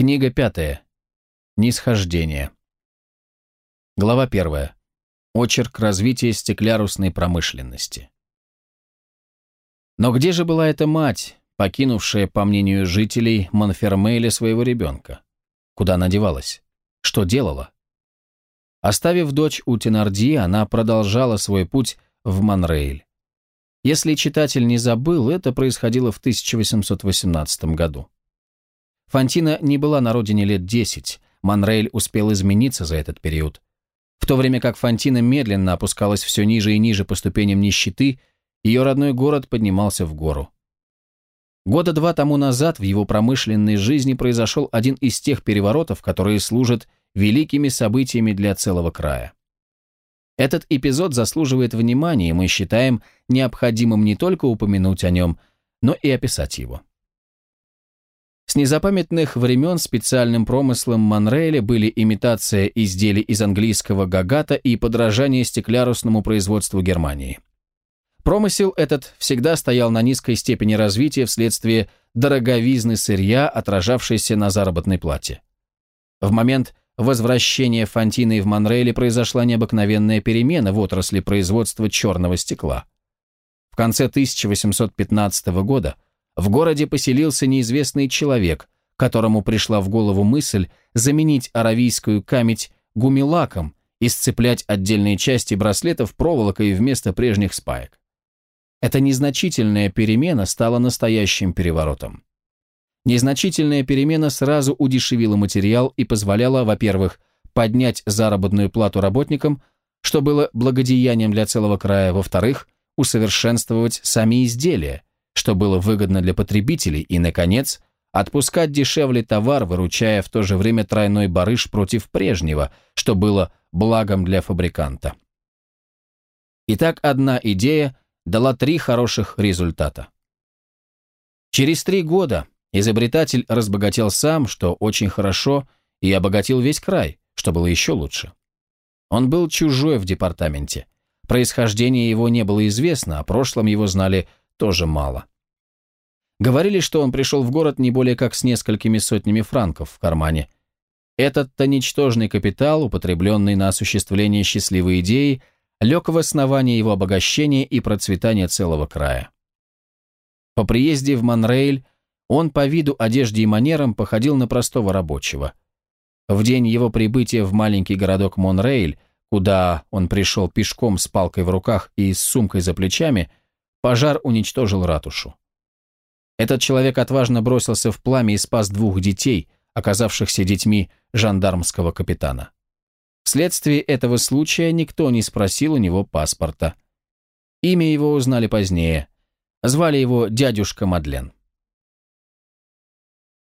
Книга пятая. Нисхождение. Глава первая. Очерк развития стеклярусной промышленности. Но где же была эта мать, покинувшая, по мнению жителей, Монфермейля своего ребенка? Куда она девалась? Что делала? Оставив дочь у Тенарди, она продолжала свой путь в Монрейль. Если читатель не забыл, это происходило в 1818 году. Фантина не была на родине лет 10, Монрейль успел измениться за этот период. В то время как Фантина медленно опускалась все ниже и ниже по ступеням нищеты, ее родной город поднимался в гору. Года два тому назад в его промышленной жизни произошел один из тех переворотов, которые служат великими событиями для целого края. Этот эпизод заслуживает внимания, и мы считаем необходимым не только упомянуть о нем, но и описать его. С незапамятных времен специальным промыслом Монрейля были имитация изделий из английского гагата и подражание стеклярусному производству Германии. Промысел этот всегда стоял на низкой степени развития вследствие дороговизны сырья, отражавшейся на заработной плате. В момент возвращения Фонтины в Монрейле произошла необыкновенная перемена в отрасли производства черного стекла. В конце 1815 года в городе поселился неизвестный человек, которому пришла в голову мысль заменить аравийскую камедь гумилаком и сцеплять отдельные части браслетов проволокой вместо прежних спаек. Эта незначительная перемена стала настоящим переворотом. Незначительная перемена сразу удешевила материал и позволяла, во-первых, поднять заработную плату работникам, что было благодеянием для целого края, во-вторых, усовершенствовать сами изделия, что было выгодно для потребителей, и, наконец, отпускать дешевле товар, выручая в то же время тройной барыш против прежнего, что было благом для фабриканта. Итак, одна идея дала три хороших результата. Через три года изобретатель разбогател сам, что очень хорошо, и обогатил весь край, что было еще лучше. Он был чужой в департаменте. Происхождение его не было известно, о прошлом его знали тоже мало. Говорили, что он пришел в город не более как с несколькими сотнями франков в кармане. Этот-то ничтожный капитал, употребленный на осуществление счастливой идеи, лег в основание его обогащения и процветания целого края. По приезде в Монрейль он по виду, одежде и манерам походил на простого рабочего. В день его прибытия в маленький городок Монрейль, куда он пришел пешком с палкой в руках и с сумкой за плечами, пожар уничтожил ратушу. Этот человек отважно бросился в пламя и спас двух детей, оказавшихся детьми жандармского капитана. Вследствие этого случая никто не спросил у него паспорта. Имя его узнали позднее. Звали его дядюшка Мадлен.